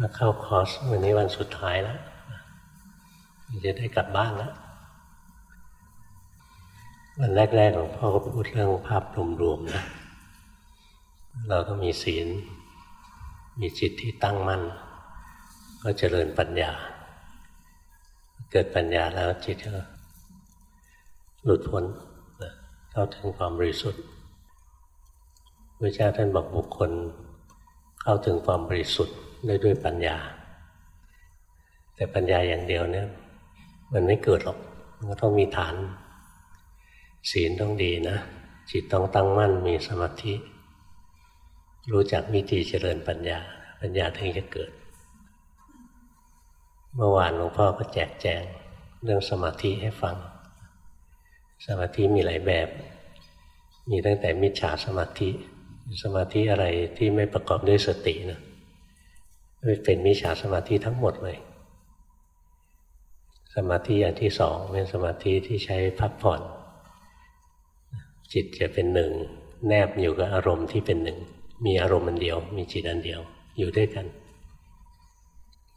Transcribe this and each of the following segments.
มาเข้าคอร์สวันนี้วันสุดท้ายแล้วจะได้กลับบ้านแล้ววันแรกๆหลวงพ่อก็พูดเรื่องภาพรวมๆนะ เราต้องมีศีล มีจิตที่ตั้งมั่น ก็เจริญปัญญา เกิดปัญญาแล้วจิตก็หลุดพ้นเข้าถึงความบริสุทธิ์พระเจ้าท่านบอกบุคคล เข้าถึงความบริสุทธิ์ ได้ด้วยปัญญา แต่ปัญญาอย่างเดียวเนี่ย มันไม่เกิดหรอก มันก็ต้องมีฐาน ศีลต้องดีนะ จิตต้องตั้งมั่นมีสมาธิ รู้จักวิธีเจริญปัญญา ปัญญาถึงจะเกิด เมื่อวานหลวงพ่อก็แจกแจงเรื่องสมาธิให้ฟัง สมาธิมีหลายแบบ มีตั้งแต่มิจฉาสมาธิ สมาธิอะไรที่ไม่ประกอบด้วยสตินะ เป็นมิจฉาสมาธิทั้งหมดเลย สมาธิอันที่สองเป็นสมาธิที่ใช้พักผ่อน จิตจะเป็นหนึ่ง แนบอยู่กับอารมณ์ที่เป็นหนึ่ง มีอารมณ์อันเดียว มีจิตอันเดียว อยู่ด้วยกัน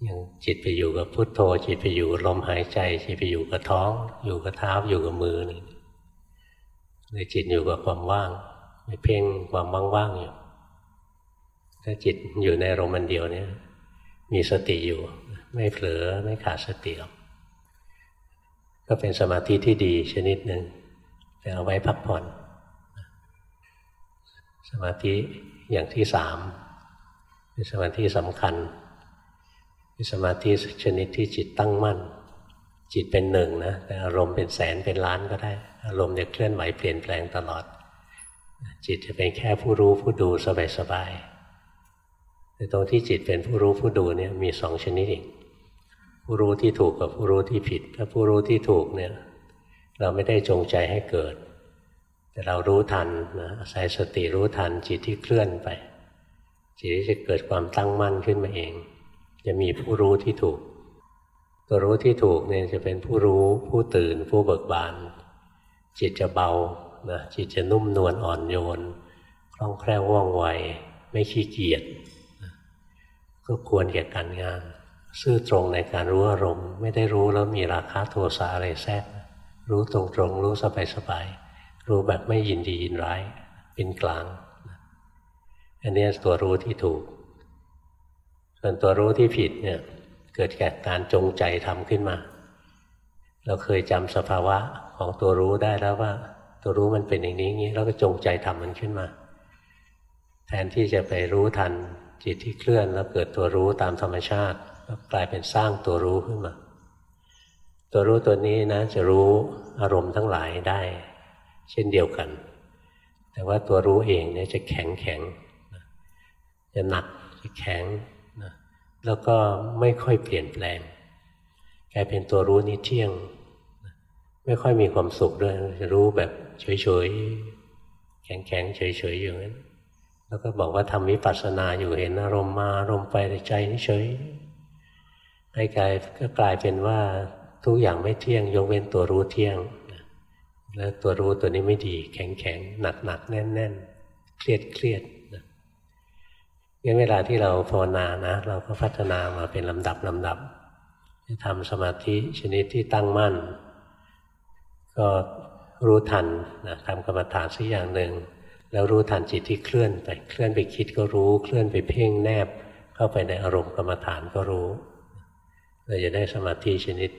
อย่างจิตไปอยู่กับพุทโธ จิตไปอยู่ลมหายใจ จิตไปอยู่กับท้อง อยู่กับเท้าอยู่กับมือนี่เลยจิตอยู่กับความว่างไม่เพ่งความว่างๆอยู่ ถ้าจิตอยู่ในอารมณ์อันเดียวเนี่ย มีสติอยู่ ไม่เผลอไม่ขาดสติหรอกก็เป็นสมาธิที่ดีชนิดหนึ่งแต่เอาไว้พักผ่อน สมาธิอย่างที่สามเป็นสมาธิสำคัญเป็นสมาธิชนิดที่จิตตั้งมั่น จิตเป็นหนึ่งนะแต่อารมณ์เป็นแสนเป็นล้านก็ได้ อารมณ์จะเคลื่อนไหวเปลี่ยนแปลงตลอด จิตจะเป็นแค่ผู้รู้ผู้ดูสบายๆ แต่ตรงที่จิตเป็นผู้รู้ผู้ดูเนี่ยมีสองชนิดเอีกผู้รู้ที่ถูกกับผู้รู้ที่ผิด ถ้าผู้รู้ที่ถูกเนี่ยเราไม่ได้จงใจให้เกิด แต่เรารู้ทันนะอาศัยสติรู้ทันจิตที่เคลื่อนไป จิตที่จะเกิดความตั้งมั่นขึ้นมาเอง จะมีผู้รู้ที่ถูก ตัวรู้ที่ถูกเนี่ยจะเป็นผู้รู้ผู้ตื่นผู้เบิกบาน จิตจะเบานะจิตจะนุ่มนวลอ่อนโยนคล่องแคล่วว่องไวไม่ขี้เกียจ ก็ควรแก่การงาน ซื่อตรงในการรู้อารมณ์ ไม่ได้รู้แล้วมีราคะโทสะอะไรแทรก รู้ตรงๆ รู้สบายๆรู้แบบไม่ยินดียินร้าย เป็นกลาง อันนี้ตัวรู้ที่ถูก ส่วนตัวรู้ที่ผิดเนี่ยเกิดแก่การจงใจทำขึ้นมา เราเคยจำสภาวะของตัวรู้ได้แล้วว่า ตัวรู้มันเป็นอย่างนี้งี้แล้วก็จงใจทำมันขึ้นมา แทนที่จะไปรู้ทัน จิตที่เคลื่อนแล้วเกิดตัวรู้ตามธรรมชาติกลายเป็นสร้างตัวรู้ขึ้นมา ตัวรู้ตัวนี้นะ จะรู้อารมณ์ทั้งหลายได้ เช่นเดียวกัน แต่ว่าตัวรู้เองเนี่ยจะแข็งแข็งจะหนักจะแข็งนะแล้วก็ไม่ค่อยเปลี่ยนแปลง กลายเป็นตัวรู้นี้เที่ยง ไม่ค่อยมีความสุขด้วยจะรู้แบบเฉยๆแข็งๆเฉยๆอย่างนั้น แล้วก็บอกว่าทำวิปัสสนาอยู่เห็นอารมณ์มาอารมณ์ไปในใจนี่เฉยให้กายก็กลายเป็นว่าทุกอย่างไม่เที่ยงยกเว้นตัวรู้เที่ยง แล้วตัวรู้ตัวนี้ไม่ดี แข็งแข็งหนักหนักแน่นแน่นเครียดเครียดนะงั้นเวลาที่เราภาวนานะ เราก็พัฒนามาเป็นลำดับลำดับจะทำสมาธิชนิดที่ตั้งมั่น ก็รู้ทันนะทำกรรมฐานสักอย่างหนึ่ง แล้วรู้ทันจิตที่เคลื่อนไปเคลื่อนไปคิดก็รู้ เคลื่อนไปเพ่งแนบ เข้าไปในอารมณ์กรรมฐานก็รู้เราจะได้สมาธิชนิด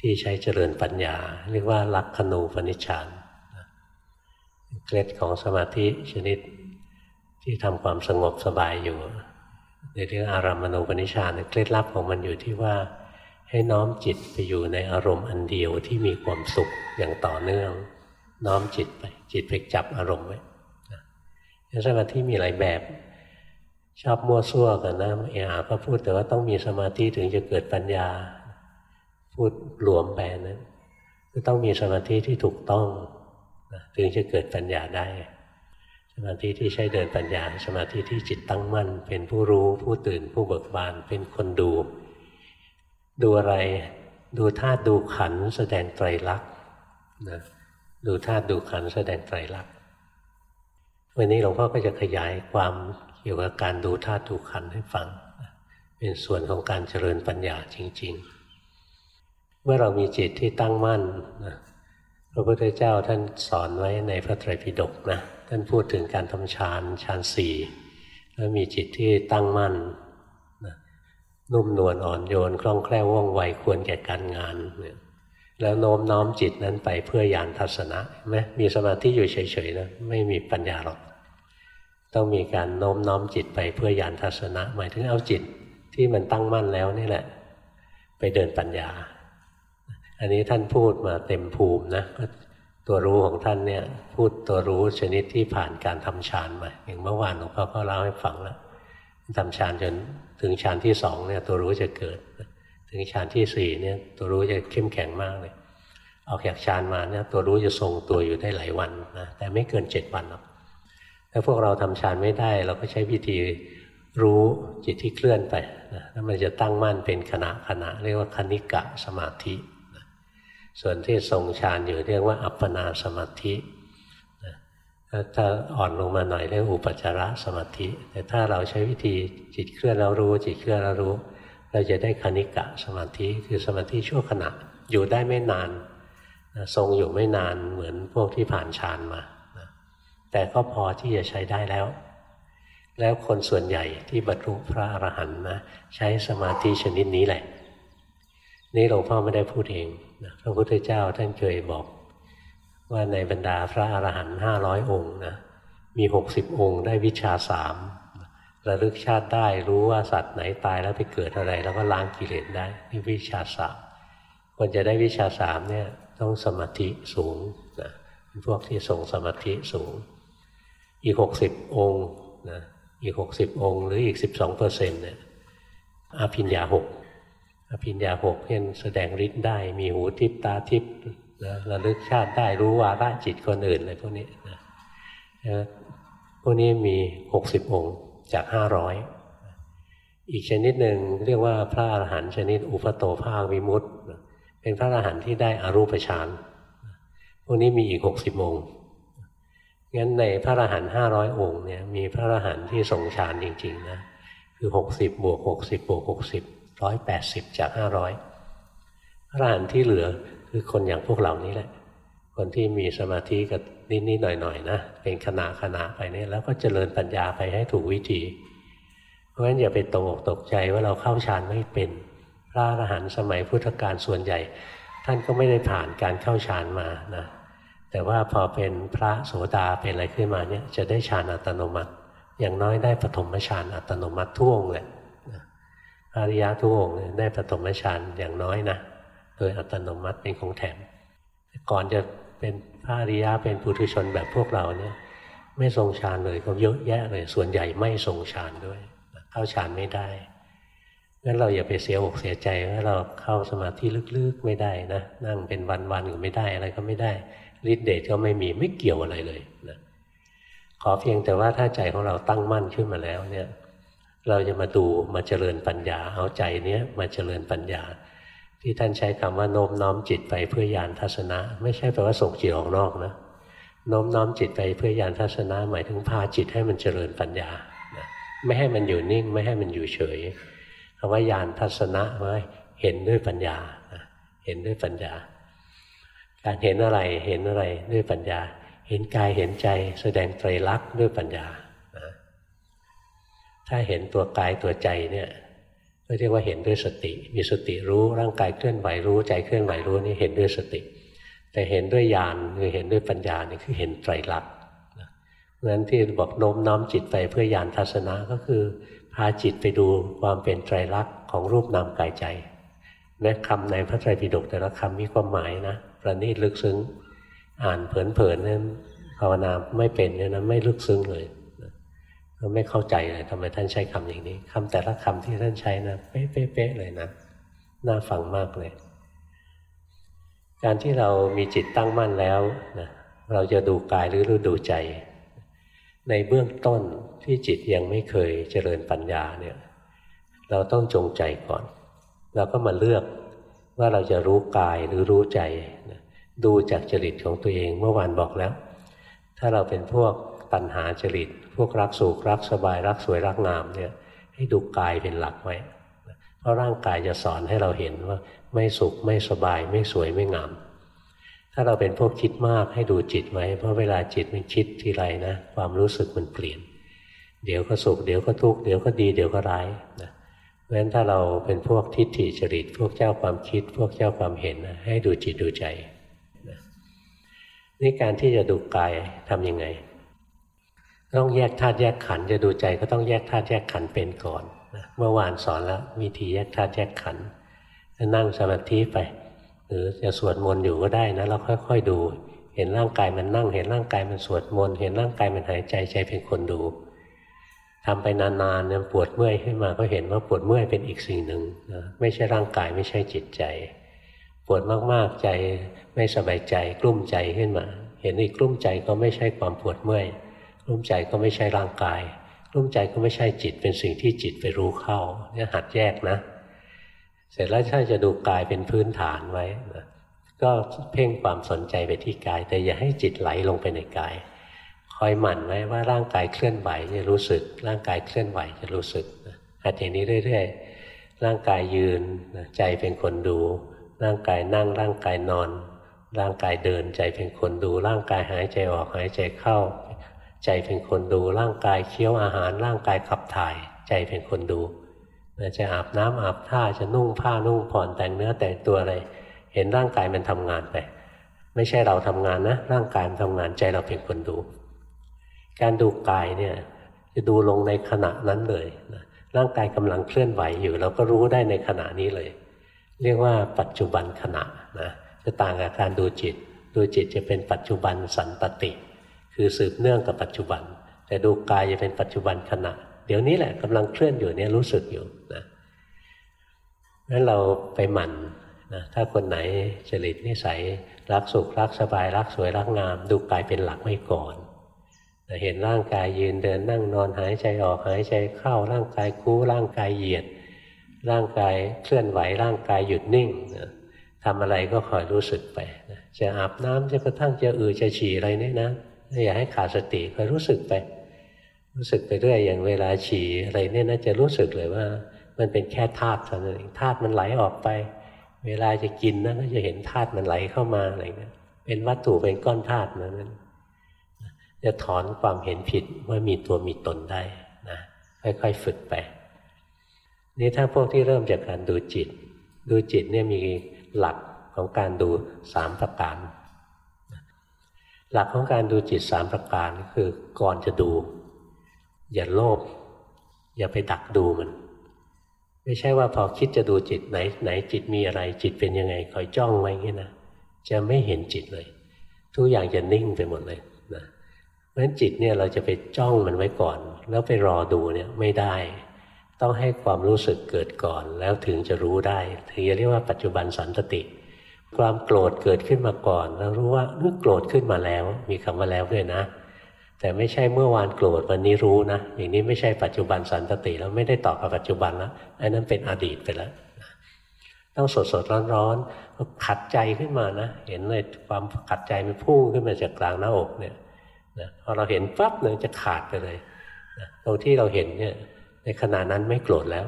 ที่ใช้เจริญปัญญา เรียกว่าลักขณูปนิชฌานเคล็ดของสมาธิชนิดที่ทำความสงบสบายอยู่ ในเรื่องอารามณูปนิชฌานเคล็ดลับของมันอยู่ที่ว่าให้น้อมจิตไปอยู่ในอารมณ์อันเดียวที่มีความสุขอย่างต่อเนื่อง น้อมจิตไป จิตไปจับอารมณ์ไว้ สมาธิมีหลายแบบ ชอบมั่วซั่วกันนะเออาก็พูดแต่ว่าต้องมีสมาธิถึงจะเกิดปัญญา พูดรวมไปนั้นก็ต้องมีสมาธิที่ถูกต้องถึงจะเกิดปัญญาได้ สมาธิที่ใช้เดินปัญญา สมาธิที่จิตตั้งมั่น เป็นผู้รู้ผู้ตื่นผู้เบิกบาน เป็นคนดู ดูอะไรดูธาตุดูขันแสดงไตรลักษณ์นะดูธาตุดูขันแสดงไตรลักษณ์ วันนี้หลวงพ่อก็จะขยายความเกี่ยวกับการดูธาตุดูขันให้ฟัง เป็นส่วนของการเจริญปัญญาจริง ๆ เมื่อเรามีจิตที่ตั้งมั่นนะพระพุทธเจ้าท่านสอนไว้ในพระไตรปิฎกนะท่านพูดถึงการทำฌานฌานสี่แล้วมีจิตที่ตั้งมั่นนะนุ่มนวลอ่อนโยนคล่องแคล่วว่องไวควรแก่การงานเนี่ย แล้วโน้มน้อมจิตนั้นไปเพื่อยานทัศนะไหมมีสมาธิอยู่เฉยๆนะไม่มีปัญญาหรอก ต้องมีการโน้มน้อมจิตไปเพื่อยานทัศนะ หมายถึงเอาจิตที่มันตั้งมั่นแล้วนี่แหละ ไปเดินปัญญา อันนี้ท่านพูดมาเต็มภูมินะตัวรู้ของท่านเนี่ยพูดตัวรู้ชนิดที่ผ่านการทำฌานมาอย่างเมื่อวานหลวงพ่อก็เล่าให้ฟังแล้วทำฌานจนถึงฌานที่สองเนี่ยตัวรู้จะเกิด ถึงฌานที่สี่เนี่ยตัวรู้จะเข้มแข็งมากเลย ออกจากฌานมาเนี่ยตัวรู้จะทรงตัวอยู่ได้หลายวันนะแต่ไม่เกินเจ็ดวันหรอกถ้าพวกเราทำฌานไม่ได้ เราก็ใช้วิธีรู้จิตที่เคลื่อนไปนะแล้วมันจะตั้งมั่นเป็นขณะขณะเรียกว่าคณิกะสมาธิส่วนที่ทรงฌานอยู่เรียกว่าอัปปนาสมาธิถ้าอ่อนลงมาหน่อยเรียกอุปจารสมาธิ แต่ถ้าเราใช้วิธีจิตเคลื่อนเรารู้ จิตเคลื่อนเรารู้ เราจะได้คณิกะสมาธิคือสมาธิชั่วขณะอยู่ได้ไม่นานทรงอยู่ไม่นานเหมือนพวกที่ผ่านฌานมา แต่ก็พอที่จะใช้ได้แล้ว แล้วคนส่วนใหญ่ที่บรรลุพระอรหันต์นะใช้สมาธิชนิดนี้แหละ นี่หลวงพ่อไม่ได้พูดเองพระพุทธเจ้าท่านเคยบอกว่าในบรรดาพระอรหันต์ห้าร้อยองค์นะมีหกสิบองค์ได้วิชาสาม ระลึกชาติได้รู้ว่าสัตว์ไหนตายแล้วไปเกิดอะไร แล้วก็ล้างกิเลสได้นี่วิชาสามคนจะได้วิชาสามเนี่ยต้องสมาธิสูงนะเป็นพวกที่ส่งสมาธิสูง อีกหกสิบองค์นะอีกหกสิบองค์ หรืออีกสิบสองเปอร์เซ็นต์เนี่ยอภิญญาหกอภิญญาหกเช่นแสดงฤทธิ์ได้มีหูทิพตาทิพนะระลึกชาติได้รู้วาระจิตคนอื่นอะไรพวกนี้นะพวกนี้มีหกสิบองค์ จากห้าร้อยอีกชนิดหนึ่งเรียกว่าพระอรหันต์ชนิดอุปโตภาควิมุตต์เป็นพระอรหันต์ที่ได้อรูปฌานพวกนี้มีอีกหกสิบองค์งั้นในพระอรหันต์ห้าร้อยองค์เนี่ยมีพระอรหันต์ที่ทรงฌานจริงๆนะคือหกสิบบวกหกสิบบวกหกสิบร้อยแปดสิบจากห้าร้อยพระอรหันต์ที่เหลือคือคนอย่างพวกเหล่านี้แหละ คนที่มีสมาธิกับ นิดๆหน่อยๆนะเป็นขณะขณะไปนี่แล้วก็เจริญปัญญาไปให้ถูกวิธี เพราะฉะนั้นอย่าไปตกตกใจว่าเราเข้าฌานไม่เป็น พระอรหันต์สมัยพุทธกาลส่วนใหญ่ ท่านก็ไม่ได้ผ่านการเข้าฌานมานะแต่ว่าพอเป็นพระโสดาเป็นอะไรขึ้นมาเนี่ยจะได้ฌานอัตโนมัติ อย่างน้อยได้ปฐมฌานอัตโนมัติท่วงเลยอริยะทุกองค์ได้ปฐมฌานอย่างน้อยนะโดยอัตโนมัติเป็นของแถมก่อนจะ เป็นพระอริยะเป็นปุถุชนแบบพวกเราเนี่ย ไม่ทรงฌานเลยก็เยอะแยะเลย ส่วนใหญ่ไม่ทรงฌานด้วย เข้าฌานไม่ได้งั้นเราอย่าไปเสียอกเสียใจว่าเราเข้าสมาธิลึกๆไม่ได้นะนั่งเป็นวันๆก็ไม่ได้อะไรก็ไม่ได้ฤทธิเดชก็ไม่มีไม่เกี่ยวอะไรเลยนะขอเพียงแต่ว่าถ้าใจของเราตั้งมั่นขึ้นมาแล้วเนี่ย เราจะมาดูมาเจริญปัญญาเอาใจเนี้ยมาเจริญปัญญา ที่ท่านใช้คำว่าโน้มน้อมจิตไปเพื่อยานทัศนะ ไม่ใช่แปลว่าส่งจิตออกนอกนะโน้มน้อมจิตไปเพื่อยานทัศนะหมายถึงพาจิตให้มันเจริญปัญญาไม่ให้มันอยู่นิ่ง ไม่ให้มันอยู่เฉยคำว่ายานทัศนะว่าเห็นด้วยปัญญาเห็นด้วยปัญญา การเห็นอะไรเห็นอะไรด้วยปัญญา เห็นกายเห็นใจ แสดงไตรลักษณ์ด้วยปัญญาถ้าเห็นตัวกายตัวใจเนี่ย ก็เรียกว่าเห็นด้วยสติ มีสติรู้ร่างกายเคลื่อนไหวรู้ใจเคลื่อนไหวรู้นี่เห็นด้วยสติ แต่เห็นด้วยญาณคือเห็นด้วยปัญญานี่คือเห็นไตรลักษณ์เพราะฉะนั้นที่บอกโน้มน้อมจิตไปเพื่อญาณทัศนะก็คือพาจิตไปดูความเป็นไตรลักษณ์ของรูปนามกายใจแม้คำในพระไตรปิฎกแต่ละคำมีความหมายนะประณีตลึกซึ้ง อ่านเผลนๆนั้นภาวนาไม่เป็นเนี่ยนะไม่ลึกซึ้งเลย ก็ไม่เข้าใจเลยทำไมท่านใช้คำอย่างนี้คำแต่ละคำที่ท่านใช้นะเป๊ะๆเลยนะน่าฟังมากเลย การที่เรามีจิตตั้งมั่นแล้วนะเราจะดูกายหรือดูใจ ในเบื้องต้นที่จิตยังไม่เคยเจริญปัญญาเนี่ย เราต้องจงใจก่อน เราก็มาเลือกว่าเราจะรู้กายหรือรู้ใจดูจากจริตของตัวเองเมื่อวานบอกแล้ว ถ้าเราเป็นพวกตัณหาจริต พวกรักสุขรักสบายรักสวยรักงามเนี่ยให้ดูกายเป็นหลักไว้ เพราะร่างกายจะสอนให้เราเห็นว่าไม่สุขไม่สบาย ไม่สวยไม่งาม ถ้าเราเป็นพวกคิดมากให้ดูจิตไว้ เพราะเวลาจิตมันคิดทีไรนะความรู้สึกมันเปลี่ยน เดี๋ยวก็สุขเดี๋ยวก็ทุกข์เดี๋ยวก็ดีเดี๋ยวก็ร้ายนะเพราะฉะนั้นถ้าเราเป็นพวกทิฏฐิจริต พวกเจ้าความคิด พวกเจ้าความเห็นนะให้ดูจิตดูใจนะนี่การที่จะดูกายทำยังไง ต้องแยกธาตุแยกขันธ์จะดูใจก็ต้องแยกธาตุแยกขันธ์เป็นก่อนนะเมื่อวานสอนแล้ววิธีแยกธาตุแยกขันธ์นั่งสมาธิไป หรือจะสวดมนต์อยู่ก็ได้นะเราค่อย ๆ ดู เห็นร่างกายมันนั่ง เห็นร่างกายมันสวดมนต์เห็นร่างกายมันหายใจใจเป็นคนดูทำไปนานๆเนี่ยปวดเมื่อยขึ้นมาก็เห็นว่าปวดเมื่อยเป็นอีกสิ่งหนึ่งนะไม่ใช่ร่างกายไม่ใช่จิตใจ ปวดมากๆใจไม่สบายใจกลุ้มใจขึ้นมา เห็นอีกกลุ้มใจก็ไม่ใช่ความปวดเมื่อย กลุ้มใจก็ไม่ใช่ร่างกายกลุ้มใจก็ไม่ใช่จิตเป็นสิ่งที่จิตไปรู้เข้าเนี่ยหัดแยกนะ เสร็จแล้วถ้าจะดูกายเป็นพื้นฐานไว้นะก็เพ่งความสนใจไปที่กาย แต่อย่าให้จิตไหลลงไปในกาย คอยหมั่นไว้ว่าร่างกายเคลื่อนไหวจะรู้สึก ร่างกายเคลื่อนไหวจะรู้สึกหัดอย่างนี้เรื่อยๆร่างกายยืนใจเป็นคนดู ร่างกายนั่งร่างกายนอน ร่างกายเดินใจเป็นคนดู ร่างกายหายใจออกหายใจเข้า ใจเป็นคนดูร่างกายเคี้ยวอาหารร่างกายขับถ่าย ใจเป็นคนดูจะอาบน้ำอาบท่าจะนุ่งผ้านุ่งผ่อนแต่งเนื้อแต่งตัวอะไร เห็นร่างกายมันทำงานไป ไม่ใช่เราทำงานนะ ร่างกายมันทำงานใจเราเป็นคนดู การดูกายเนี่ยจะดูลงในขณะนั้นเลยร่างกายกำลังเคลื่อนไหวอยู่ เราก็รู้ได้ในขณะนี้เลย เรียกว่าปัจจุบันขณะนะจะต่างกับการดูจิต ดูจิตจะเป็นปัจจุบันสันตติ คือสืบเนื่องกับปัจจุบัน แต่ดูกายจะเป็นปัจจุบันขณะ เดี๋ยวนี้แหละกำลังเคลื่อนอยู่เนี่ยรู้สึกอยู่นะนั้นเราไปหมั่นนะถ้าคนไหนจริตนิสัยรักสุขรักสบายรักสวยรักงาม ดูกายเป็นหลักไว้ก่อนเห็นร่างกายยืนเดินนั่งนอนหายใจออกหายใจเข้าร่างกายคู่ร่างกายเหยียด ร่างกายเคลื่อนไหวร่างกายหยุดนิ่งทำอะไรก็คอยรู้สึกไปจะอาบน้ำจะกระทั่งจะอือจะฉี่อะไรเนี่ยนะ อย่าให้ขาดสติคอยรู้สึกไป รู้สึกไปเรื่อยอย่างเวลาฉี่อะไรเนี่ยนะจะรู้สึกเลยว่า มันเป็นแค่ธาตุเท่านั้นเองธาตุมันไหลออกไป เวลาจะกินนะก็จะเห็นธาตุมันไหลเข้ามาอะไรเงี้ยเป็นวัตถุเป็นก้อนธาตุนั้นจะถอนความเห็นผิดว่ามีตัวมีตนได้นะค่อยๆฝึกไปนี่ถ้าพวกที่เริ่มจากการดูจิต ดูจิตเนี่ยมีหลักของการดูสามประการ หลักของการดูจิตสามประการคือก่อนจะดู อย่าโลภอย่าไปดักดูมัน ไม่ใช่ว่าพอคิดจะดูจิตไหน ไหนจิตมีอะไร จิตเป็นยังไงคอยจ้องไว้เงี้ยนะจะไม่เห็นจิตเลย ทุกอย่างจะนิ่งไปหมดเลยนะเพราะฉะนั้นจิตเนี่ยเราจะไปจ้องมันไว้ก่อน แล้วไปรอดูเนี่ยไม่ได้ ต้องให้ความรู้สึกเกิดก่อน แล้วถึงจะรู้ได้ ถึงจะเรียกว่าปัจจุบันสันตติ ความโกรธเกิดขึ้นมาก่อน แล้วรู้ว่าเมื่อโกรธขึ้นมาแล้ว มีคำว่าแล้วด้วยนะ แต่ไม่ใช่เมื่อวานโกรธวันนี้รู้นะอย่างนี้ไม่ใช่ปัจจุบันสันตติแล้วไม่ได้ต่อกับปัจจุบันแล้วอันนั้นเป็นอดีตไปแล้วต้องสดสดร้อนร้อนขัดใจขึ้นมานะ เห็นเลยความขัดใจมันพุ่งขึ้นมาจากกลางหน้าอกเนี่ยนะพอเราเห็นปั๊บเนี่ยจะขาดไปเลยนะตรงที่เราเห็นเนี่ยในขณะนั้นไม่โกรธแล้ว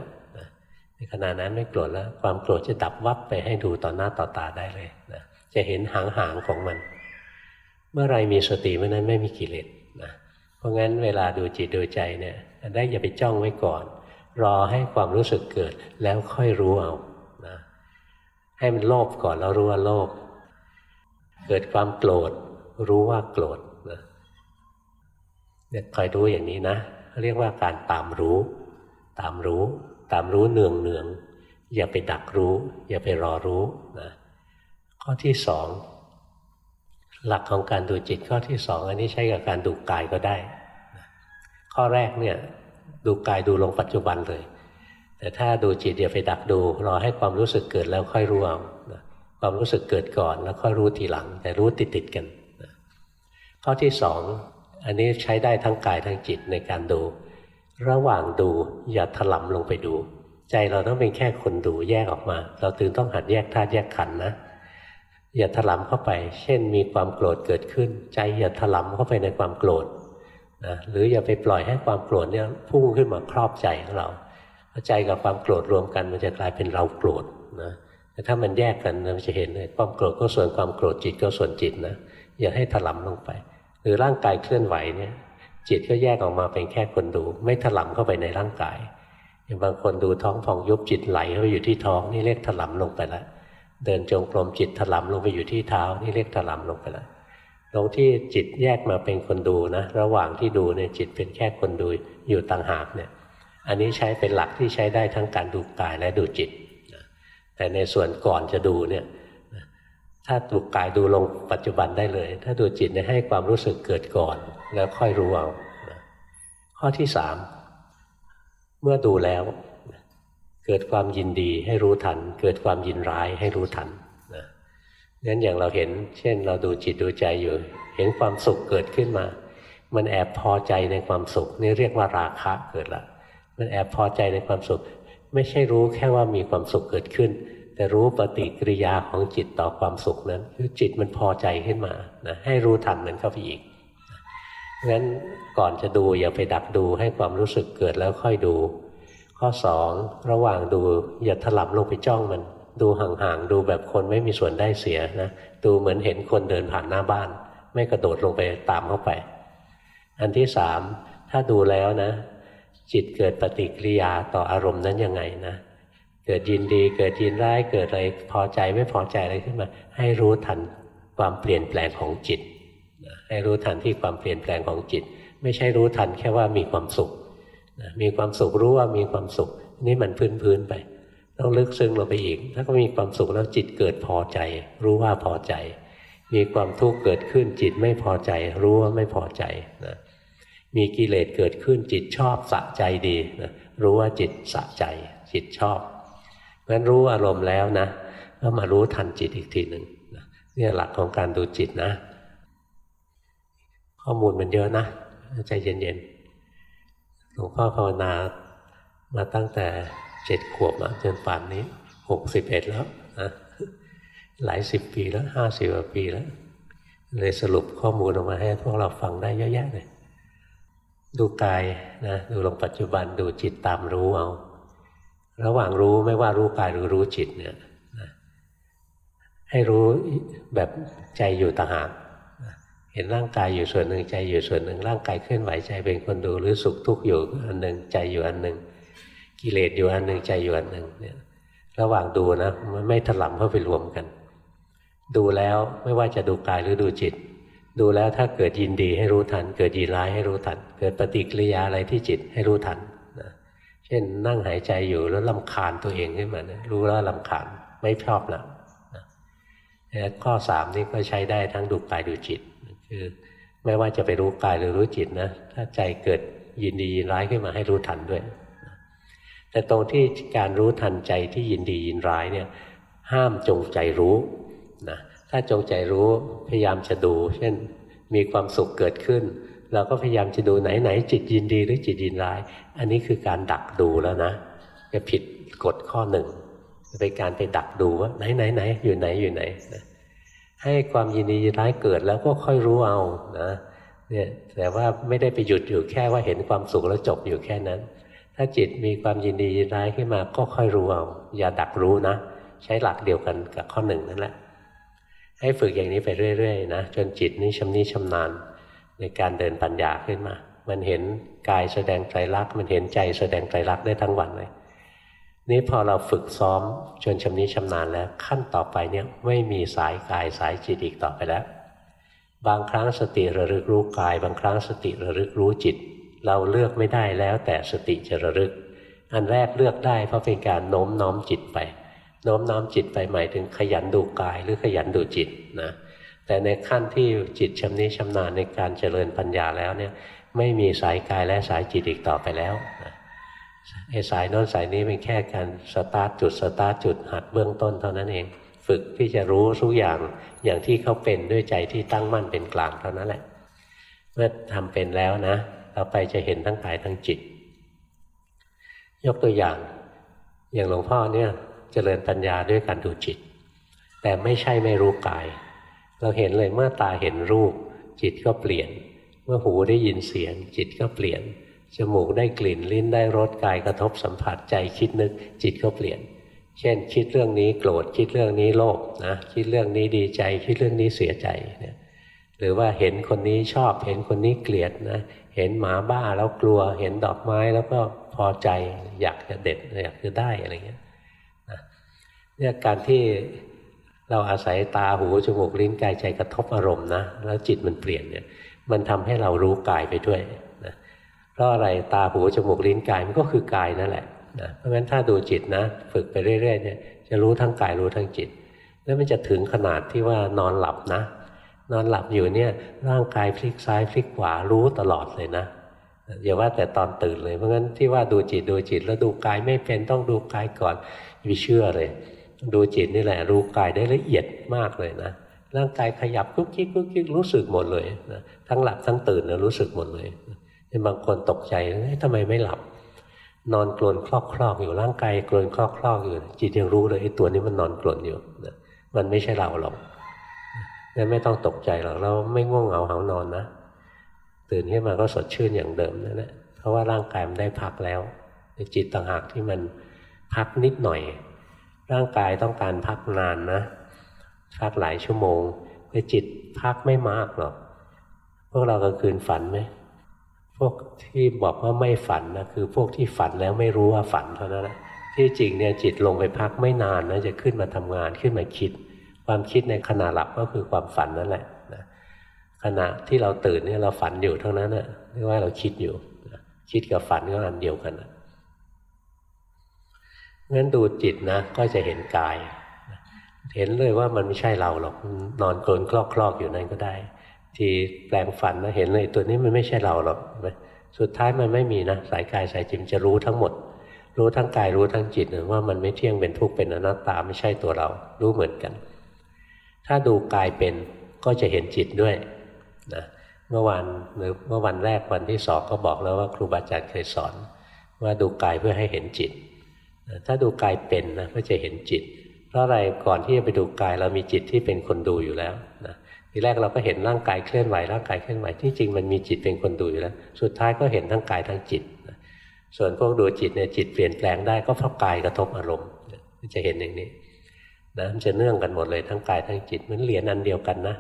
ในขณะนั้นไม่โกรธแล้ว ความโกรธจะดับวับไปให้ดูต่อหน้าต่อตาได้เลยนะจะเห็นหางหางของมัน เมื่อไรมีสติเมื่อนั้นไม่มีกิเลสนะเพราะงั้นเวลาดูจิตดูใจเนี่ยได้อย่าไปจ้องไว้ก่อน รอให้ความรู้สึกเกิดแล้วค่อยรู้เอานะให้มันโลภก่อนแล้วรู้ว่าโลภเกิดความโกรธรู้ว่าโกรธนะเนี่ยคอยรู้อย่างนี้นะเรียกว่าการตามรู้ ตามรู้ ตามรู้เนืองเนืองอย่าไปดักรู้ อย่าไปรอรู้นะข้อที่สองหลักของการดูจิตข้อที่สองอันนี้ใช้กับการดูกายก็ได้ ข้อแรกเนี่ยดูกายดูลงปัจจุบันเลย แต่ถ้าดูจิตอย่าไปดักดูรอให้ความรู้สึกเกิดแล้วค่อยรู้เอาความรู้สึกเกิดก่อนแล้วค่อยรู้ทีหลัง แต่รู้ติดติดกัน ข้อที่สองอันนี้ใช้ได้ทั้งกายทั้งจิตในการดู ระหว่างดูอย่าถลำลงไปดู ใจเราต้องเป็นแค่คนดูแยกออกมา เราถึงต้องหัดแยกธาตุแยกขันนะ อย่าถลำเข้าไป เช่นมีความโกรธเกิดขึ้น ใจอย่าถลำเข้าไปในความโกรธนะหรืออย่าไปปล่อยให้ความโกรธเนี่ยพุ่งขึ้นมาครอบใจของเราพใจกับความโกรธรวมกันมันจะกลายเป็นเราโกรธนะแต่ถ้ามันแยกกันเราจะเห็นเลยความโกรธก็ส่วนความโกรธจิตก็ส่วนจิตนะอย่าให้ถลำลงไป หรือร่างกายเคลื่อนไหวเนี่ย จิตก็แยกออกมาเป็นแค่คนดู ไม่ถลำเข้าไปในร่างกายอย่างบางคนดูท้องฟองยุบจิตไหลเข้าไปอยู่ที่ท้องนี่เรียกถลำลงไปแล้วเดินจงกรมจิตถลำลงไปอยู่ที่เท้า นี่เรียกถลำลงไปแล้วตรงที่จิตแยกมาเป็นคนดูนะ ระหว่างที่ดูเนี่ยจิตเป็นแค่คนดูอยู่ต่างหากเนี่ย อันนี้ใช้เป็นหลักที่ใช้ได้ทั้งการดูกายและดูจิตแต่ในส่วนก่อนจะดูเนี่ยถ้าดูกายดูลงปัจจุบันได้เลย ถ้าดูจิตเนี่ยให้ความรู้สึกเกิดก่อน แล้วค่อยรู้เอาข้อที่สามเมื่อดูแล้ว เกิดความยินดีให้รู้ทัน เกิดความยินร้ายให้รู้ทันนะงั้นอย่างเราเห็น เช่น เราดูจิตดูใจอยู่ เห็นความสุขเกิดขึ้นมา มันแอบพอใจในความสุข นี่เรียกว่าราคะเกิดละ มันแอบพอใจในความสุข ไม่ใช่รู้แค่ว่ามีความสุขเกิดขึ้น แต่รู้ปฏิกิริยาของจิตต่อความสุขนั้น คือจิตมันพอใจขึ้นมานะให้รู้ทันมันเข้าไปอีก งั้นก่อนจะดูอย่าไปดักดูให้ความรู้สึกเกิดแล้วค่อยดู ข้อสองระหว่างดูอย่าถลับลงไปจ้องมัน ดูห่างๆดูแบบคนไม่มีส่วนได้เสียนะดูเหมือนเห็นคนเดินผ่านหน้าบ้าน ไม่กระโดดลงไปตามเข้าไป อันที่สามถ้าดูแล้วนะ จิตเกิดปฏิกิริยาต่ออารมณ์นั้นยังไงนะเกิดยินดีเกิดยินร้ายเกิดอะไรพอใจไม่พอใจอะไรขึ้นมา ให้รู้ทันความเปลี่ยนแปลงของจิต ให้รู้ทันที่ความเปลี่ยนแปลงของจิต ไม่ใช่รู้ทันแค่ว่ามีความสุขมีความสุขรู้ว่ามีความสุข นี่มันพื้นพื้นไป ต้องลึกซึ้งลงไปอีก ถ้าก็มีความสุขแล้วจิตเกิดพอใจ รู้ว่าพอใจ มีความทุกข์เกิดขึ้นจิตไม่พอใจ รู้ว่าไม่พอใจนะมีกิเลสเกิดขึ้นจิตชอบสะใจดีนะรู้ว่าจิตสะใจ จิตชอบงั้นรู้อารมณ์แล้วนะก็มารู้ทันจิตอีกทีหนึ่งนี่หลักของการดูจิตนะ ข้อมูลมันเยอะนะใจเย็นๆหลวงพ่อภาวนามาตั้งแต่เจ็ดขวบจนป่านนี้หกสิบเอ็ดแล้วนะหลายสิบปีแล้วห้าสิบกว่าปีแล้ว เลยสรุปข้อมูลออกมาให้พวกเราฟังได้เยอะแยะเลยดูกายนะดูลงปัจจุบันดูจิตตามรู้เอา ระหว่างรู้ไม่ว่ารู้กายหรือรู้จิตเนี่ยให้รู้แบบใจอยู่ต่างหาก เห็นร่างกายอยู่ส่วนหนึ่งใจอยู่ส่วนหนึ่งร่างกายเคลื่อนไหวใจเป็นคนดูหรือสุขทุกข์อยู่อันหนึ่งใจอยู่อันหนึ่งกิเลสอยู่อันหนึ่งใจอยู่อันหนึ่งเนี่ยระหว่างดูนะมันไม่ถลำเข้าไปรวมกัน ดูแล้วไม่ว่าจะดูกายหรือดูจิต ดูแล้วถ้าเกิดยินดีให้รู้ทัน เกิดยินร้ายให้รู้ทัน เกิดปฏิกิริยาอะไรที่จิตให้รู้ทันนะเช่นนั่งหายใจอยู่แล้วลำคาญตัวเองขึ้นมานะรู้แล้วลำคาญไม่ชอบแล้วข้อสามนี่ก็ใช้ได้ทั้งดูกายดูจิต คือไม่ว่าจะไปรู้กายหรือรู้จิตนะ ถ้าใจเกิดยินดียินร้ายขึ้นมาให้รู้ทันด้วย แต่ตรงที่การรู้ทันใจที่ยินดียินร้ายเนี่ยห้ามจงใจรู้นะถ้าจงใจรู้พยายามจะดู เช่นมีความสุขเกิดขึ้น เราก็พยายามจะดูไหนไหนจิตยินดีหรือจิตยินร้าย อันนี้คือการดักดูแล้วนะจะผิดกฎข้อหนึ่งจะเป็นการไปดักดูว่าไหนไหนไหนอยู่ไหนอยู่ไหนนะ ให้ความยินดียินร้ายเกิดแล้วก็ค่อยรู้เอานะเนี่ยแต่ว่าไม่ได้ไปหยุดอยู่แค่ว่าเห็นความสุขแล้วจบอยู่แค่นั้น ถ้าจิตมีความยินดียินร้ายขึ้นมาก็ค่อยรู้เอา อย่าดักรู้นะ ใช้หลักเดียวกันกับข้อหนึ่งนั่นแหละ ให้ฝึกอย่างนี้ไปเรื่อยๆนะจนจิตนี้ชำนิชำนาญในการเดินปัญญาขึ้นมา มันเห็นกายแสดงไตรลักษณ์มันเห็นใจแสดงไตรลักษณ์ได้ทั้งวันเลย นี่พอเราฝึกซ้อมจนชำนิชำนาญแล้ว ขั้นต่อไปเนี่ยไม่มีสายกายสายจิตอีกต่อไปแล้ว บางครั้งสติระลึกรู้กาย บางครั้งสติระลึกรู้จิต เราเลือกไม่ได้แล้วแต่สติจะระลึก อันแรกเลือกได้เพราะเป็นการโน้มน้อมจิตไปโน้มน้อมจิตไปหมายถึงขยันดูกายหรือขยันดูจิตนะแต่ในขั้นที่จิตชำนิชำนาญในการเจริญปัญญาแล้วเนี่ยไม่มีสายกายและสายจิตอีกต่อไปแล้ว ไอ้สายโน้นสายนี้เป็นแค่การสตาร์ทจุดสตาร์ทจุดหัดเบื้องต้นเท่านั้นเอง ฝึกที่จะรู้ทุกอย่างอย่างที่เขาเป็นด้วยใจที่ตั้งมั่นเป็นกลางเท่านั้นแหละ เมื่อทำเป็นแล้วนะต่อไปจะเห็นทั้งกายทั้งจิต ยกตัวอย่าง อย่างหลวงพ่อเนี่ยเจริญปัญญาด้วยการดูจิต แต่ไม่ใช่ไม่รู้กาย เราเห็นเลยเมื่อตาเห็นรูป จิตก็เปลี่ยน เมื่อหูได้ยินเสียง จิตก็เปลี่ยน จมูกได้กลิ่นลิ้นได้รสกายกระทบสัมผัสใจคิดนึกจิตก็เปลี่ยน เช่น คิดเรื่องนี้โกรธคิดเรื่องนี้โลภนะคิดเรื่องนี้ดีใจ คิดเรื่องนี้เสียใจเนี่ยหรือว่าเห็นคนนี้ชอบ เห็นคนนี้เกลียดนะเห็นหมาบ้าแล้วกลัว เห็นดอกไม้แล้วก็พอใจอยากจะเด็ดอยากจะได้อะไรเงี้ยเนี่ยการที่เราอาศัยตาหูจมูกลิ้นกายใจกระทบอารมณ์นะแล้วจิตมันเปลี่ยนเนี่ยมันทำให้เรารู้กายไปด้วยนะ เพราะอะไรตาหูจมูกลิ้นกายมันก็คือกายนั่นแหละนะเพราะฉะนั้นถ้าดูจิตนะ ฝึกไปเรื่อยๆเนี่ยจะรู้ทั้งกายรู้ทั้งจิต แล้วมันจะถึงขนาดที่ว่านอนหลับนะ นอนหลับอยู่เนี่ยร่างกายพลิกซ้ายพลิกขวารู้ตลอดเลยนะอย่าว่าแต่ตอนตื่นเลย เพราะงั้นที่ว่าดูจิตดูจิตแล้วดูกายไม่เป็นต้องดูกายก่อนอย่าเชื่อเลย ดูจิตนี่แหละ รู้กายได้ละเอียดมากเลยนะร่างกายขยับกุ๊กกิ๊กกุ๊กกิ๊กรู้สึกหมดเลยนะทั้งหลับทั้งตื่นนะรู้สึกหมดเลย บางคนตกใจทำไมไม่หลับ นอนกลนคลอกคลอยู่ร่างกายกลนคลอกคลอยู่จิตยังรู้เลยไอ้ตัวนี้มันนอนกลนอยู่มันไม่ใช่เราหรอกงั้นไม่ต้องตกใจหรอกเราไม่ง่วงเหงาเหานอนนะตื่นขึ้นมาก็สดชื่นอย่างเดิมนั่นแหละเพราะว่าร่างกายมันได้พักแล้วจิตต่างหากที่มันพักนิดหน่อย ร่างกายต้องการพักนานนะพักหลายชั่วโมงแต่จิตพักไม่มากหรอกพวกเราก็คืนฝันไหม พวกที่บอกว่าไม่ฝันนะคือพวกที่ฝันแล้วไม่รู้ว่าฝันเท่านั้นแหละที่จริงเนี่ยจิตลงไปพักไม่นานนะจะขึ้นมาทำงานขึ้นมาคิด ความคิดในขณะหลับก็คือความฝันนั่นแหละนะขณะที่เราตื่นเนี่ยเราฝันอยู่ทั้งนั้นนะเรียกว่าเราคิดอยู่คิดกับฝันก็อันเดียวกันนะงั้นดูจิตนะก็จะเห็นกาย เห็นเลยว่ามันไม่ใช่เราหรอกนอนกลนคลอกคลอกอยู่นั่นก็ได้ ทีแปลงฝันนะเห็นเลยตัวนี้มันไม่ใช่เราหรอกสุดท้ายมันไม่มีนะสายกายสายจิตจะรู้ทั้งหมด รู้ทั้งกายรู้ทั้งจิตว่ามันไม่เที่ยงเป็นทุกข์เป็นอนัตตาไม่ใช่ตัวเรา รู้เหมือนกัน ถ้าดูกายเป็นก็จะเห็นจิตด้วยนะเมื่อวานหรือเมื่อวันแรกวันที่สองก็บอกแล้วว่าครูบาอาจารย์เคยสอน ว่าดูกายเพื่อให้เห็นจิต ถ้าดูกายเป็นนะก็จะเห็นจิต เพราะอะไรก่อนที่จะไปดูกายเรามีจิตที่เป็นคนดูอยู่แล้วนะ ทีแรกเราก็เห็นร่างกายเคลื่อนไหวร่างกายเคลื่อนไหวที่จริงมันมีจิตเป็นคนดูอยู่แล้ว สุดท้ายก็เห็นทั้งกายทั้งจิต ส่วนพวกดูจิตเนี่ยจิตเปลี่ยนแปลงได้ก็เพราะกายกระทบอารมณ์จะเห็นอย่างนี้นะมันจะเนื่องกันหมดเลยทั้งกายทั้งจิตมันเหรียญอันเดียวกันนะ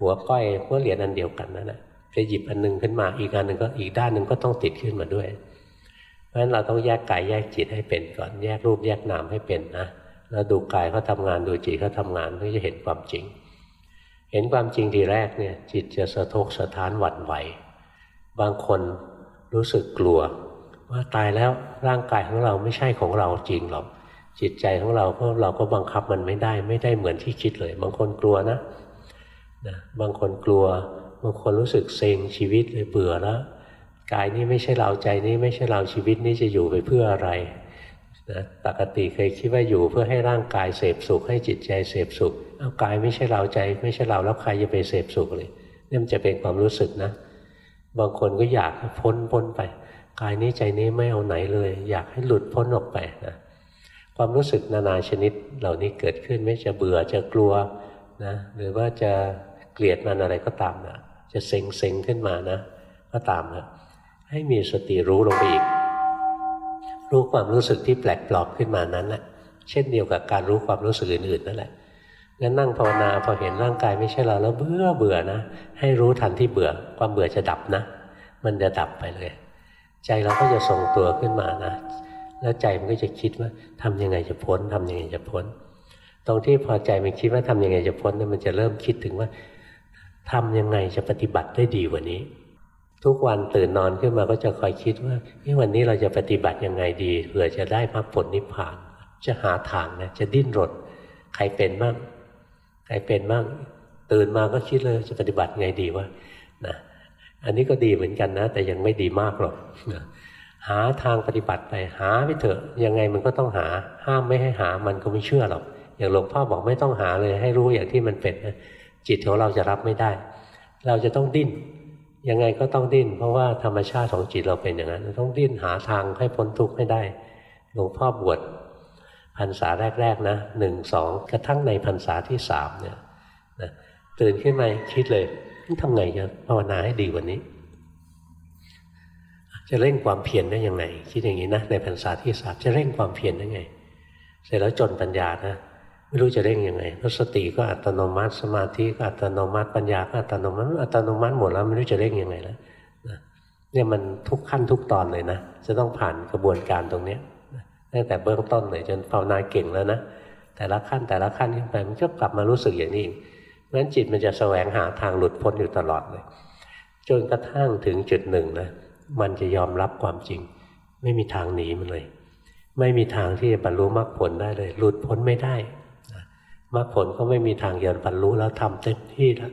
หัวก้อยก็เหรียญอันเดียวกันนั่นแหละจะหยิบอันนึงขึ้นมาอีกอันหนึ่งก็อีกด้านหนึ่งก็ต้องติดขึ้นมาด้วย เพราะฉะนั้นเราต้องแยกกายแยกจิตให้เป็นก่อนแยกรูปแยกนามให้เป็นนะแล้วดูกายเขาทางานดูจิตเขาทางานเพื่อจะเห็นความจริง เห็นความจริงทีแรกเนี่ย จิตจะสะทกสะท้านหวั่นไหว บางคนรู้สึกกลัว ว่าตายแล้วร่างกายของเราไม่ใช่ของเราจริงหรอกจิตใจของเราเพราะเราก็บังคับมันไม่ได้ ไม่ได้เหมือนที่คิดเลย บางคนกลัวนะนะบางคนกลัว บางคนรู้สึกเซ็งชีวิตเลยเบื่อแล้วกายนี้ไม่ใช่เราใจนี้ไม่ใช่เราชีวิตนี้จะอยู่ไปเพื่ออะไรนะปกติเคยคิดว่าอยู่เพื่อให้ร่างกายเสพสุขให้จิตใจเสพสุข เอากายไม่ใช่เราใจ ไม่ใช่เราแล้วใครจะไปเสพสุขเลยนี่มันจะเป็นความรู้สึกนะ บางคนก็อยากพ้นพ้นไป กายนี้ใจนี้ไม่เอาไหนเลย อยากให้หลุดพ้นออกไปนะความรู้สึกนานาชนิดเหล่านี้เกิดขึ้นไม่จะเบื่อจะกลัวนะหรือว่าจะเกลียดมันอะไรก็ตามนะจะเซ็งเซ็งขึ้นมานะ ก็ตามนะให้มีสติรู้ลงไปอีก รู้ความรู้สึกที่แปลกปลอมขึ้นมานั้นแหละเช่นเดียวกับการรู้ความรู้สึกอื่นๆนั่นแหละ งั้นนั่งภาวนาพอเห็นร่างกายไม่ใช่เราแล้วเบื่อเบื่อนะ ให้รู้ทันที่เบื่อ ความเบื่อจะดับนะ มันจะดับไปเลย ใจเราก็จะทรงตัวขึ้นมานะ แล้วใจมันก็จะคิดว่าทำยังไงจะพ้นทำยังไงจะพ้น ตรงที่พอใจมันคิดว่าทำยังไงจะพ้นเนี่ยมันจะเริ่มคิดถึงว่าทำยังไงจะปฏิบัติได้ดีกว่านี้ ทุกวันตื่นนอนขึ้นมาก็จะคอยคิดว่าวันนี้เราจะปฏิบัติยังไงดีเผื่อจะได้มรรคผลนิพพาน จะหาทางนะจะดิ้นรนใครเป็นบ้าง รเป็นบ้างตื่นมาก็คิดเลยจะปฏิบัติไงดีวะนะอันนี้ก็ดีเหมือนกันนะ แต่ยังไม่ดีมากหรอกนะหาทางปฏิบัติไปหาไปเถอะ ยังไงมันก็ต้องหาห้ามไม่ให้หามันก็ไม่เชื่อหรอกอย่างหลวงพ่อบอกไม่ต้องหาเลย ให้รู้อย่างที่มันเป็นนะจิตของเราจะรับไม่ได้ เราจะต้องดิ้นยังไงก็ต้องดิ้น เพราะว่าธรรมชาติของจิตเราเป็นอย่างนั้น ต้องดิ้นหาทางให้พ้นทุกข์ให้ได้ หลวงพ่อบวช พรรษาแรก ๆ นะหนึ่งสองกระทั่งในพรรษาที่สามเนี่ยนะตื่นขึ้นมาคิดเลยทำไงจะภาวนาให้ดีกว่านี้ จะเร่งความเพียรได้ยังไง คิดอย่างนี้นะในพรรษาที่สามจะเร่งความเพียรได้ไง เสร็จแล้วจนปัญญานะไม่รู้จะเร่งยังไงเพราะสติก็อัตโนมัติสมาธิก็อัตโนมัติปัญญาก็อัตโนมัติอัตโนมัติหมดแล้วไม่รู้จะเร่งยังไงแล้วเนี่ยมันทุกขั้นทุกตอนเลยนะ จะต้องผ่านกระบวนการตรงนี้ ตั้งแต่เบื้องต้นเลยจนภาวนาเก่งแล้วนะแต่ละขั้นแต่ละขั้นขึ้นไปมันก็กลับมารู้สึกอย่างนี้เพราะฉะนั้นจิตมันจะแสวงหาทางหลุดพ้นอยู่ตลอดเลย จนกระทั่งถึงจุดหนึ่งนะมันจะยอมรับความจริง ไม่มีทางหนีมันเลย ไม่มีทางที่จะบรรลุมรรคผลได้เลย หลุดพ้นไม่ได้มรรคผลก็ไม่มีทางยอมบรรลุแล้วทำเต็มที่แล้ว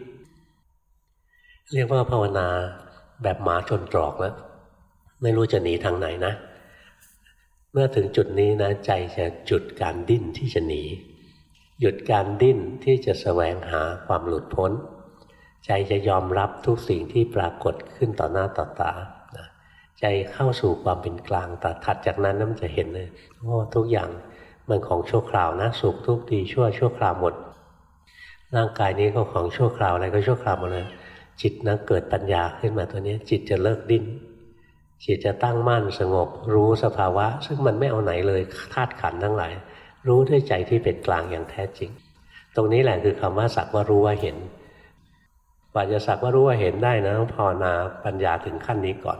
เรียกว่าภาวนาแบบหมาจนตรอกแล้วไม่รู้จะหนีทางไหนนะ เมื่อถึงจุดนี้นะใจจะจุดการดิ้นที่จะหนี หยุดการดิ้นที่จะแสวงหาความหลุดพ้น ใจจะยอมรับทุกสิ่งที่ปรากฏขึ้นต่อหน้าต่อตาใจเข้าสู่ความเป็นกลางแต่ถัดจากนั้นนั้นจะเห็นเลยว่าทุกอย่างมันของชั่วคราวนะสุขทุกข์ดีชั่วชั่วคราวหมด ร่างกายนี้ก็ของชั่วคราวอะไรก็ชั่วคราวหมดเลยจิตนะเกิดปัญญาขึ้นมาตัวนี้จิตจะเลิกดิ้น จิตจะตั้งมั่นสงบ รู้สภาวะ ซึ่งมันไม่เอาไหนเลยธาตุขันทั้งหลาย รู้ด้วยใจที่เป็นกลางอย่างแท้จริง ตรงนี้แหละคือคำว่าสักว่ารู้ว่าเห็นกว่าจะสักว่ารู้ว่าเห็นได้นะต้องภาวนาปัญญาถึงขั้นนี้ก่อน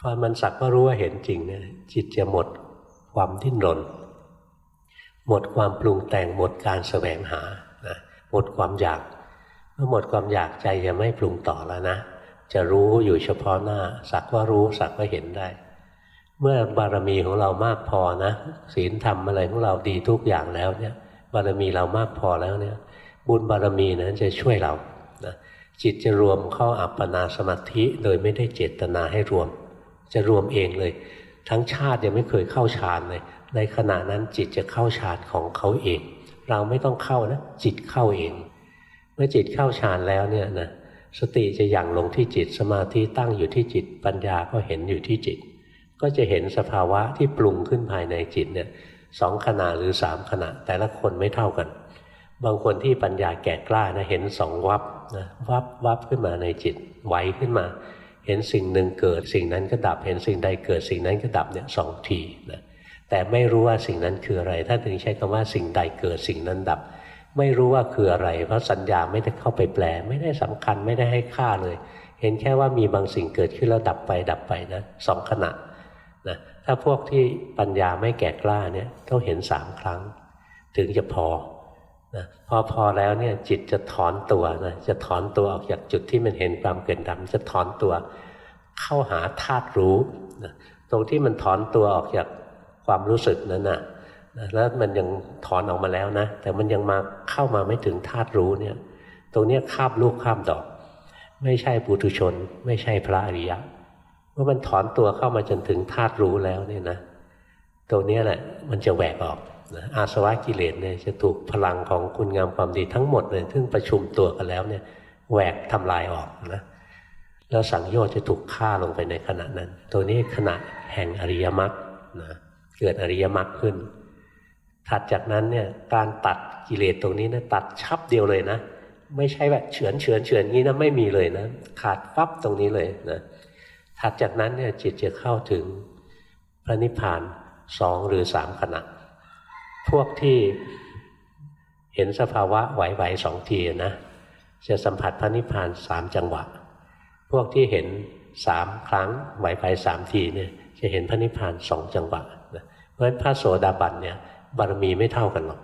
พอมันสักว่ารู้ว่าเห็นจริงเนี่ยจิตจะหมดความดิ้นรน หมดความปรุงแต่งหมดการแสวงหานะหมดความอยากเมื่อหมดความอยากใจจะไม่ปรุงต่อแล้วนะ จะรู้อยู่เฉพาะหน้า สักว่ารู้สักว่าเห็นได้ เมื่อบารมีของเรามากพอนะศีลธรรมอะไรของเราดีทุกอย่างแล้วเนี่ย บารมีเรามากพอแล้วเนี่ย บุญบารมีนั้นจะช่วยเรานะจิตจะรวมเข้าอัปปนาสมาธิโดยไม่ได้เจตนาให้รวม จะรวมเองเลย ทั้งชาติยังไม่เคยเข้าฌานเลย ในขณะนั้นจิตจะเข้าฌานของเขาเอง เราไม่ต้องเข้านะจิตเข้าเอง เมื่อจิตเข้าฌานแล้วเนี่ยนะ สติจะยั่งลงที่จิต สมาธิตั้งอยู่ที่จิต ปัญญาก็เห็นอยู่ที่จิต ก็จะเห็นสภาวะที่ปรุงขึ้นภายในจิตเนี่ยสองขณะหรือสามขณะ แต่ละคนไม่เท่ากัน บางคนที่ปัญญาแก่กล้านะเห็นสองวับนะวับวับขึ้นมาในจิตไหวขึ้นมา เห็นสิ่งหนึ่งเกิด สิ่งนั้นก็ดับ เห็นสิ่งใดเกิดสิ่งนั้นก็ดับเนี่ยสองทีนะแต่ไม่รู้ว่าสิ่งนั้นคืออะไร ถ้าถึงใช้คำว่าสิ่งใดเกิดสิ่งนั้นดับ ไม่รู้ว่าคืออะไร เพราะสัญญาไม่ได้เข้าไปแปล ไม่ได้สำคัญไม่ได้ให้ค่าเลย เห็นแค่ว่ามีบางสิ่งเกิดขึ้นแล้วดับไปดับไปนะสองขณะนะถ้าพวกที่ปัญญาไม่แก่กล้าเนี่ยต้องเห็นสามครั้ง ถึงจะพอนะพอพอแล้วเนี่ยจิตจะถอนตัวนะจะถอนตัวออกจากจุดที่มันเห็นความเกิดดับจะถอนตัว เข้าหาธาตุรู้นะตรงที่มันถอนตัวออกจากความรู้สึกนั้นนะ แล้วมันยังถอนออกมาแล้วนะ แต่มันยังมาเข้ามาไม่ถึงธาตุรู้เนี่ย ตรงนี้ข้ามลูกข้ามดอก ไม่ใช่ปุถุชน ไม่ใช่พระอริยะเมื่อมันถอนตัวเข้ามาจนถึงธาตุรู้แล้วเนี่ยนะตรงนี้แหละมันจะแหวกออกนะอาสวะกิเลสเนี่ยจะถูกพลังของคุณงามความดีทั้งหมดเลยซึ่งประชุมตัวกันแล้วเนี่ยแหวกทำลายออกนะแล้วสังโยชน์จะถูกฆ่าลงไปในขณะนั้น ตัวนี้ขณะแห่งอริยมรรคนะเกิดอริยมรรคขึ้น ถัดจากนั้นเนี่ยการตัดกิเลสตรงนี้นะตัดชับเดียวเลยนะ ไม่ใช่แบบเฉือนเฉือนเฉือนงี้นะไม่มีเลยนะ ขาดฟับตรงนี้เลยนะถัดจากนั้นเนี่ยจิตจะเข้าถึงพระนิพพานสองหรือสามขณะ พวกที่เห็นสภาวะไหวๆสองทีนะจะสัมผัสพระนิพพานสามจังหวะ พวกที่เห็นสามครั้งไหวไปสามทีเนี่ยจะเห็นพระนิพพานสองจังหวะเพราะฉะนั้นพระโสดาบันเนี่ย บารมีไม่เท่ากันหรอก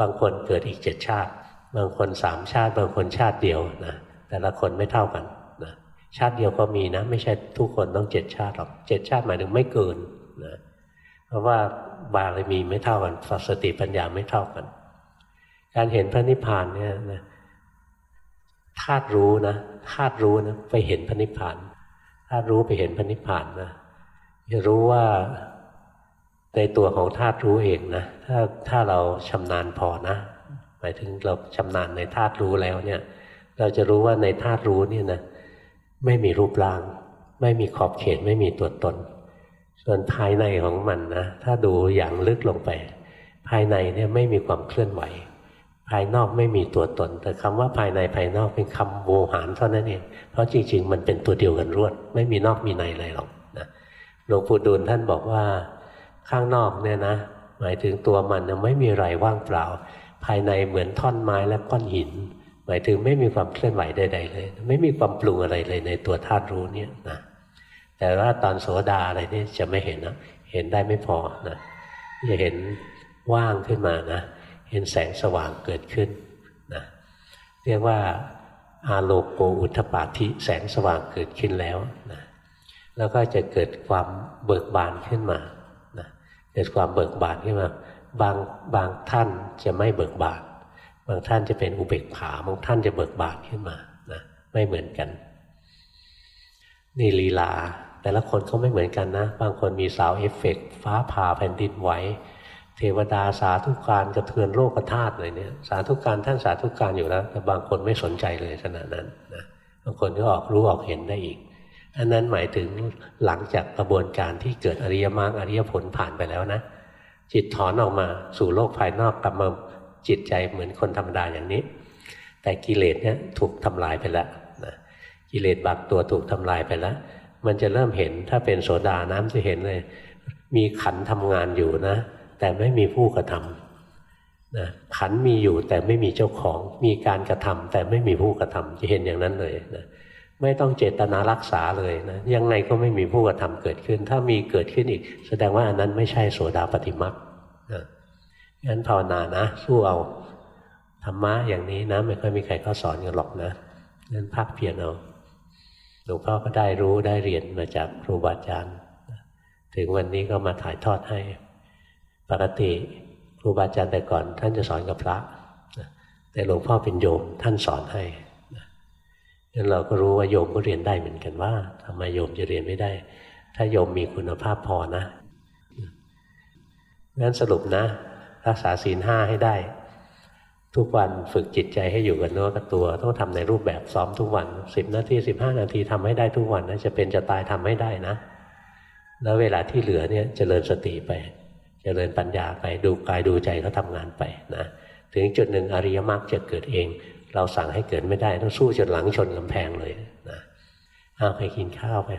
บางคนเกิดอีกเจ็ดชาติ บางคนสามชาติ บางคนชาติเดียวนะแต่ละคนไม่เท่ากันนะชาติเดียวก็มีนะ ไม่ใช่ทุกคนต้องเจ็ดชาติหรอกเจ็ดชาติหมายถึงไม่เกินนะเพราะว่าบารมีไม่เท่ากันสติปัญญาไม่เท่ากัน การเห็นพระนิพพานเนี่ยนะธาตุรู้นะธาตุรู้นะไปเห็นพระนิพพานธาตุรู้ไปเห็นพระนิพพานนะจะรู้ว่า ในตัวของธาตุรู้เองนะถ้าถ้าเราชำนาญพอนะ หมายถึงเราชำนาญในธาตุรู้แล้วเนี่ย เราจะรู้ว่าในธาตุรู้เนี่ยนะไม่มีรูปร่าง ไม่มีขอบเขตไม่มีตัวตน ส่วนภายในของมันนะถ้าดูอย่างลึกลงไป ภายในเนี่ยไม่มีความเคลื่อนไหว ภายนอกไม่มีตัวตน แต่คำว่าภายในภายนอกเป็นคำโวหารเท่านั้นเองเพราะจริง ๆ มันเป็นตัวเดียวกันรวด ไม่มีนอกมีในอะไรหรอกนะหลวงปู่ดูลท่านบอกว่า ข้างนอกเนี่ยนะ หมายถึงตัวมันไม่มีอะไรว่างเปล่า ภายในเหมือนท่อนไม้และก้อนหิน หมายถึงไม่มีความเคลื่อนไหวใดๆเลย ไม่มีความปรุงอะไรเลยในตัวธาตุรู้เนี่ยนะแต่ว่าตอนโสดาอะไรนี่จะไม่เห็นนะเห็นได้ไม่พอนะจะเห็นว่างขึ้นมานะ เห็นแสงสว่างเกิดขึ้นนะเรียกว่าอาโลโกอุทธปาธิแสงสว่างเกิดขึ้นแล้วนะแล้วก็จะเกิดความเบิกบานขึ้นมา เกิดความเบิกบานขึ้นมาบางบางท่านจะไม่เบิกบานบางท่านจะเป็นอุเบกขาบางท่านจะเบิกบานขึ้นมานะไม่เหมือนกัน นี่ลีลา แต่ละคนเขาไม่เหมือนกันนะ บางคนมี sound effect ฟ้าผ่าแผ่นดินไหวเทวดาสาธุการกระเทือนโลกธาตุเลยเนี่ย สาธุการท่านสาธุการอยู่แล้ว แต่บางคนไม่สนใจเลยขณะนั้นนะบางคนก็ออกรู้ออกเห็นได้อีก อันนั้นหมายถึงหลังจากกระบวนการที่เกิดอริยมรรคอริยผลผ่านไปแล้วนะ จิตถอนออกมาสู่โลกภายนอกกลับมาจิตใจเหมือนคนธรรมดาอย่างนี้ แต่กิเลสเนี่ยถูกทำลายไปแล้วนะกิเลสบางตัวถูกทำลายไปแล้ว มันจะเริ่มเห็นถ้าเป็นโสดาน้ำจะเห็นเลย มีขันทำงานอยู่นะ แต่ไม่มีผู้กระทำนะขันมีอยู่แต่ไม่มีเจ้าของ มีการกระทำแต่ไม่มีผู้กระทำจะเห็นอย่างนั้นเลยนะ ไม่ต้องเจตนารักษาเลยนะยังไงก็ไม่มีผู้กระทำเกิดขึ้น ถ้ามีเกิดขึ้นอีก แสดงว่าอันนั้นไม่ใช่โสดาปฏิมักนะงั้นภาวนานะ สู้เอาธรรมะอย่างนี้นะ ไม่ค่อยมีใครเขาสอนกันหรอกนะงั้นพักเพียรเอาหลวงพ่อก็ได้รู้ได้เรียนมาจากครูบาอาจารย์ ถึงวันนี้ก็มาถ่ายทอดให้ ปกติครูบาอาจารย์แต่ก่อน ท่านจะสอนกับพระ แต่หลวงพ่อเป็นโยมท่านสอนให้ งั้นเราก็รู้ว่าโยมก็เรียนได้เหมือนกันว่าทำไมโยมจะเรียนไม่ได้ ถ้าโยมมีคุณภาพพอนะงั้นสรุปนะ รักษาศีลห้าให้ได้ ทุกวันฝึกจิตใจให้อยู่กับเนื้อกับตัว ต้องทำในรูปแบบซ้อมทุกวันสิบนาทีสิบห้านาทีทำให้ได้ทุกวันนะจะเป็นจะตายทำให้ได้นะ แล้วเวลาที่เหลือเนี่ยจเจริญสติไปจริญปัญญาไปดูกายดูใจเขาทำงานไปนะถึงจุดหนึ่งอริยมรรคจะเกิดเอง เราสั่งให้เกิดไม่ได้ ต้องสู้จนหลังชนกำแพงเลยนะเอาไปกินข้าวไป